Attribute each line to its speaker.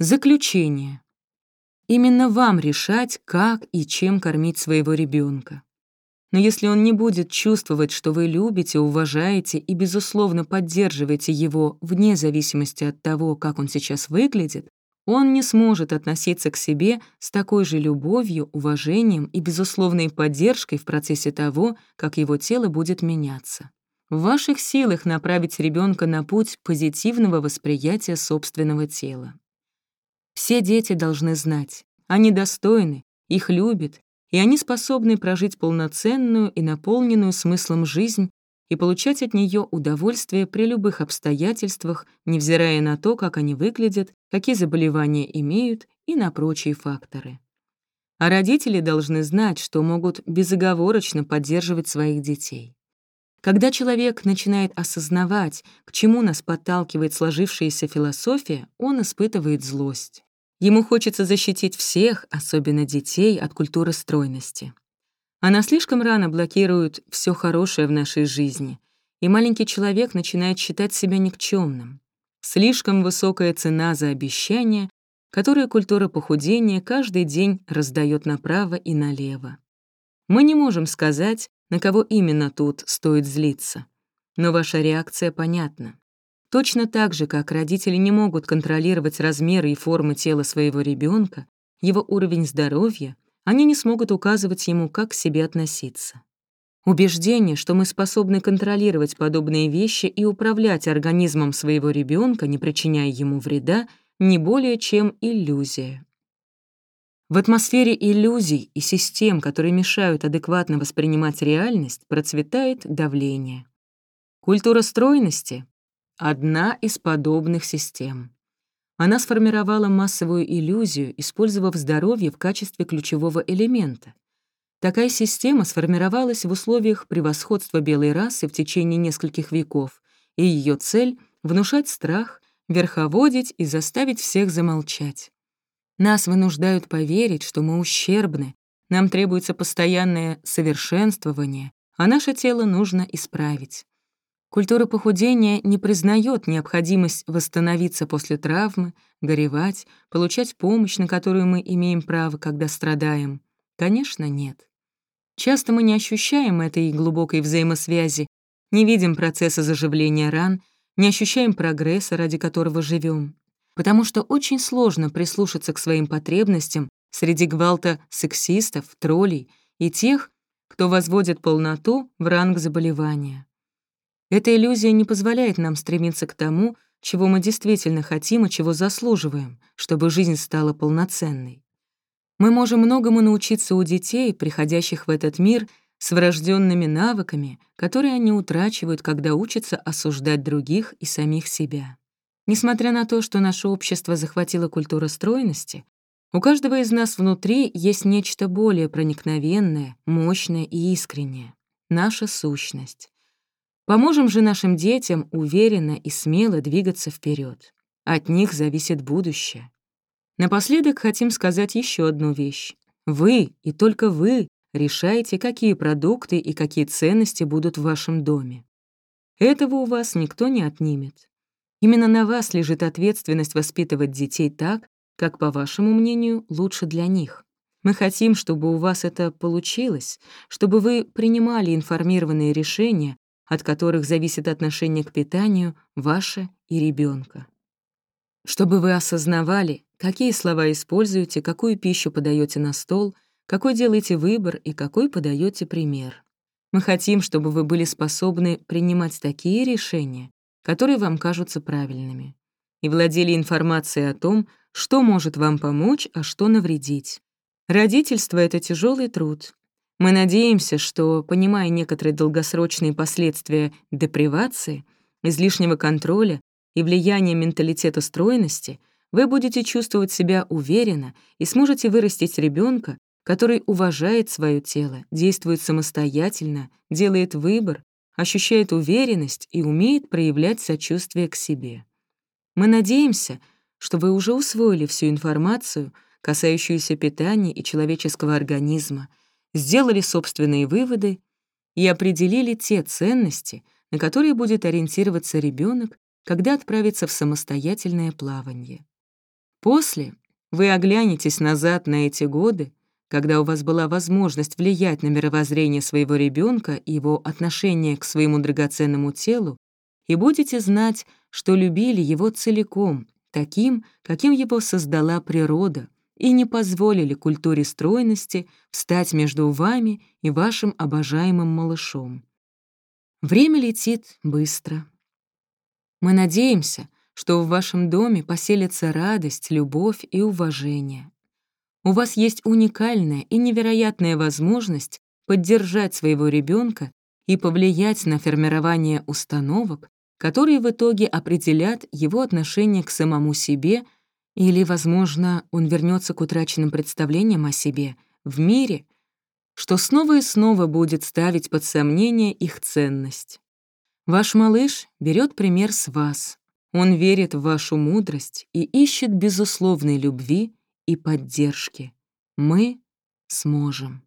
Speaker 1: Заключение. Именно вам решать, как и чем кормить своего ребенка. Но если он не будет чувствовать, что вы любите, уважаете и, безусловно, поддерживаете его вне зависимости от того, как он сейчас выглядит, он не сможет относиться к себе с такой же любовью, уважением и безусловной поддержкой в процессе того, как его тело будет меняться. В ваших силах направить ребенка на путь позитивного восприятия собственного тела. Все дети должны знать, они достойны, их любят, и они способны прожить полноценную и наполненную смыслом жизнь и получать от нее удовольствие при любых обстоятельствах, невзирая на то, как они выглядят, какие заболевания имеют и на прочие факторы. А родители должны знать, что могут безоговорочно поддерживать своих детей. Когда человек начинает осознавать, к чему нас подталкивает сложившаяся философия, он испытывает злость. Ему хочется защитить всех, особенно детей, от культуры стройности. Она слишком рано блокирует все хорошее в нашей жизни, и маленький человек начинает считать себя никчемным. Слишком высокая цена за обещания, которые культура похудения каждый день раздает направо и налево. Мы не можем сказать, на кого именно тут стоит злиться, но ваша реакция понятна. Точно так же, как родители не могут контролировать размеры и формы тела своего ребенка, его уровень здоровья, они не смогут указывать ему, как к себе относиться. Убеждение, что мы способны контролировать подобные вещи и управлять организмом своего ребенка, не причиняя ему вреда, не более чем иллюзия. В атмосфере иллюзий и систем, которые мешают адекватно воспринимать реальность, процветает давление. Культура стройности Одна из подобных систем. Она сформировала массовую иллюзию, использовав здоровье в качестве ключевого элемента. Такая система сформировалась в условиях превосходства белой расы в течение нескольких веков, и ее цель — внушать страх, верховодить и заставить всех замолчать. Нас вынуждают поверить, что мы ущербны, нам требуется постоянное совершенствование, а наше тело нужно исправить. Культура похудения не признает необходимость восстановиться после травмы, горевать, получать помощь, на которую мы имеем право, когда страдаем. Конечно, нет. Часто мы не ощущаем этой глубокой взаимосвязи, не видим процесса заживления ран, не ощущаем прогресса, ради которого живем, потому что очень сложно прислушаться к своим потребностям среди гвалта сексистов, троллей и тех, кто возводит полноту в ранг заболевания. Эта иллюзия не позволяет нам стремиться к тому, чего мы действительно хотим и чего заслуживаем, чтобы жизнь стала полноценной. Мы можем многому научиться у детей, приходящих в этот мир с врожденными навыками, которые они утрачивают, когда учатся осуждать других и самих себя. Несмотря на то, что наше общество захватило культура стройности, у каждого из нас внутри есть нечто более проникновенное, мощное и искреннее — наша сущность. Поможем же нашим детям уверенно и смело двигаться вперед. От них зависит будущее. Напоследок хотим сказать еще одну вещь. Вы и только вы решаете, какие продукты и какие ценности будут в вашем доме. Этого у вас никто не отнимет. Именно на вас лежит ответственность воспитывать детей так, как, по вашему мнению, лучше для них. Мы хотим, чтобы у вас это получилось, чтобы вы принимали информированные решения, от которых зависит отношение к питанию ваше и ребенка. Чтобы вы осознавали, какие слова используете, какую пищу подаете на стол, какой делаете выбор и какой подаете пример. Мы хотим, чтобы вы были способны принимать такие решения, которые вам кажутся правильными, и владели информацией о том, что может вам помочь, а что навредить. Родительство — это тяжелый труд, мы надеемся, что, понимая некоторые долгосрочные последствия депривации, излишнего контроля и влияния менталитета стройности, вы будете чувствовать себя уверенно и сможете вырастить ребенка, который уважает свое тело, действует самостоятельно, делает выбор, ощущает уверенность и умеет проявлять сочувствие к себе. Мы надеемся, что вы уже усвоили всю информацию, касающуюся питания и человеческого организма, сделали собственные выводы и определили те ценности, на которые будет ориентироваться ребенок, когда отправится в самостоятельное плавание. После вы оглянетесь назад на эти годы, когда у вас была возможность влиять на мировоззрение своего ребенка и его отношение к своему драгоценному телу, и будете знать, что любили его целиком, таким, каким его создала природа, и не позволили культуре стройности встать между вами и вашим обожаемым малышом. Время летит быстро. Мы надеемся, что в вашем доме поселится радость, любовь и уважение. У вас есть уникальная и невероятная возможность поддержать своего ребенка и повлиять на формирование установок, которые в итоге определят его отношение к самому себе или, возможно, он вернется к утраченным представлениям о себе в мире, что снова и снова будет ставить под сомнение их ценность. Ваш малыш берет пример с вас. Он верит в вашу мудрость и ищет безусловной любви и поддержки. Мы сможем.